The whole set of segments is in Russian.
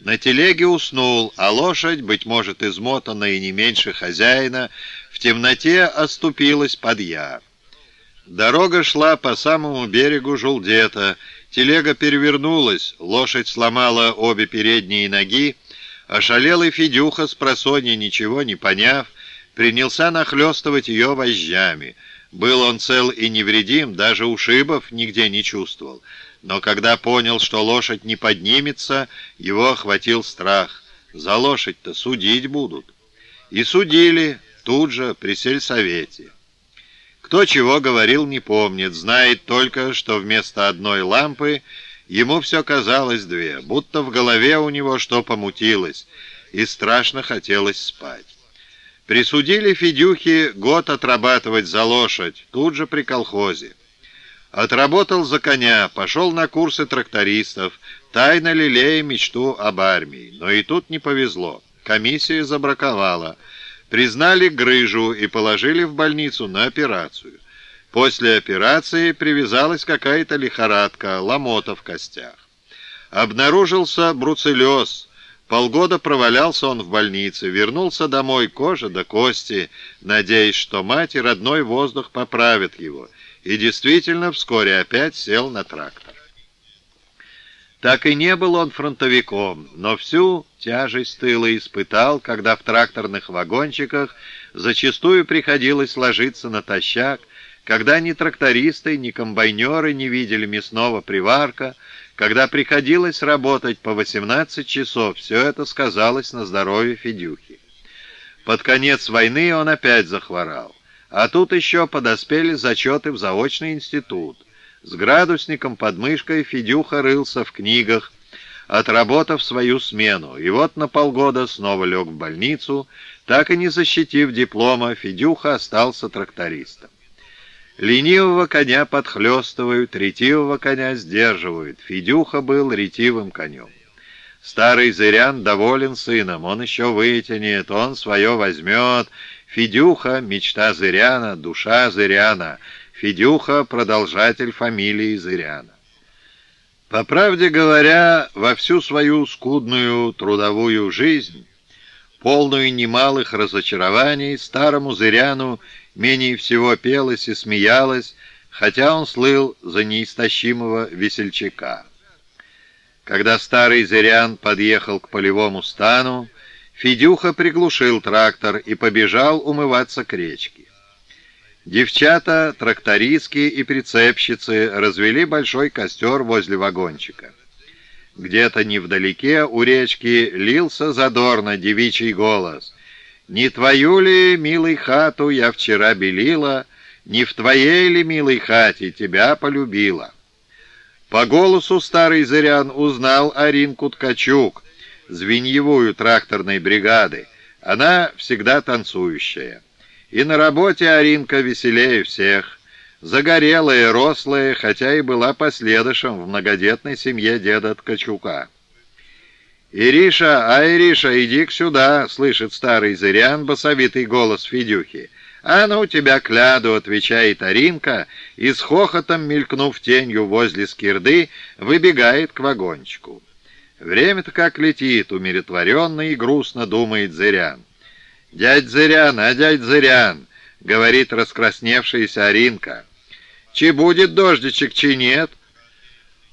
На телеге уснул, а лошадь, быть может, измотанная и не меньше хозяина, в темноте оступилась под яр. Дорога шла по самому берегу Жулдета, телега перевернулась, лошадь сломала обе передние ноги, ошалелый Федюха с просонья, ничего не поняв, принялся нахлестывать ее вожжами. Был он цел и невредим, даже ушибов нигде не чувствовал. Но когда понял, что лошадь не поднимется, его охватил страх. За лошадь-то судить будут. И судили тут же при сельсовете. Кто чего говорил, не помнит, знает только, что вместо одной лампы ему все казалось две, будто в голове у него что помутилось, и страшно хотелось спать. Присудили Федюхе год отрабатывать за лошадь, тут же при колхозе. Отработал за коня, пошел на курсы трактористов, тайно лелея мечту об армии. Но и тут не повезло. Комиссия забраковала — Признали грыжу и положили в больницу на операцию. После операции привязалась какая-то лихорадка, ломота в костях. Обнаружился бруцеллез. Полгода провалялся он в больнице, вернулся домой кожа до кости, надеясь, что мать и родной воздух поправят его, и действительно вскоре опять сел на трактор. Так и не был он фронтовиком, но всю тяжесть тыла испытал, когда в тракторных вагончиках зачастую приходилось ложиться натощак, когда ни трактористы, ни комбайнеры не видели мясного приварка, когда приходилось работать по 18 часов, все это сказалось на здоровье Федюхи. Под конец войны он опять захворал, а тут еще подоспели зачеты в заочный институт. С градусником под мышкой Федюха рылся в книгах, отработав свою смену, и вот на полгода снова лег в больницу, так и не защитив диплома, Федюха остался трактористом. Ленивого коня подхлестывают, ретивого коня сдерживают. Федюха был ретивым конем. Старый зырян доволен сыном, он еще вытянет, он свое возьмет. Федюха — мечта зыряна, душа зыряна — Федюха — продолжатель фамилии Зыряна. По правде говоря, во всю свою скудную трудовую жизнь, полную немалых разочарований, старому Зыряну менее всего пелось и смеялось, хотя он слыл за неистощимого весельчака. Когда старый Зырян подъехал к полевому стану, Федюха приглушил трактор и побежал умываться к речке. Девчата, трактористки и прицепщицы развели большой костер возле вагончика. Где-то невдалеке у речки лился задорно девичий голос. «Не твою ли, милый, хату я вчера белила, не в твоей ли, милой хате, тебя полюбила?» По голосу старый зырян узнал Аринку Ткачук, звеньевую тракторной бригады. Она всегда танцующая. И на работе Аринка веселее всех. Загорелая, рослая, хотя и была последующим в многодетной семье деда Ткачука. «Ириша, а, Ириша, иди-ка сюда!» — слышит старый зырян басовитый голос Федюхи. «А ну тебя кляду!» — отвечает Аринка, и с хохотом, мелькнув тенью возле скирды, выбегает к вагончику. Время-то как летит, умиротворенно и грустно думает зырян. «Дядь Зырян, а дядь Зырян!» — говорит раскрасневшаяся Аринка. «Чи будет дождичек, чи нет?»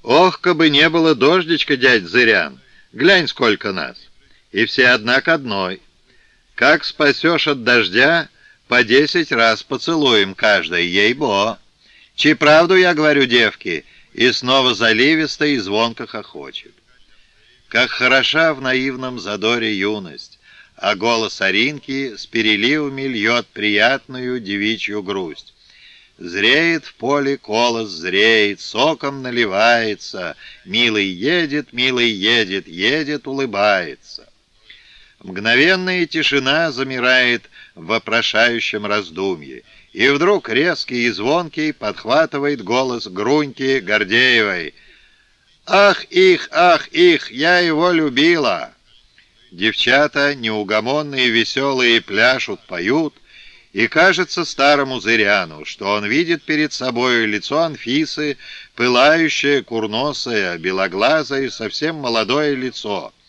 «Ох, бы не было дождичка, дядь Зырян! Глянь, сколько нас!» И все одна к одной. «Как спасешь от дождя, по десять раз поцелуем каждой, ей-бо!» «Чи правду я говорю, девки?» И снова заливисто и звонко хохочет. Как хороша в наивном задоре юность! а голос Аринки с переливами льет приятную девичью грусть. Зреет в поле колос, зреет, соком наливается, Милый едет, милый едет, едет, улыбается. Мгновенная тишина замирает в вопрошающем раздумье, и вдруг резкий и звонкий подхватывает голос Груньки Гордеевой. «Ах их, ах их, я его любила!» Девчата, неугомонные, веселые, пляшут, поют, и кажется старому зыряну, что он видит перед собой лицо Анфисы, пылающее, курносое, белоглазое, совсем молодое лицо —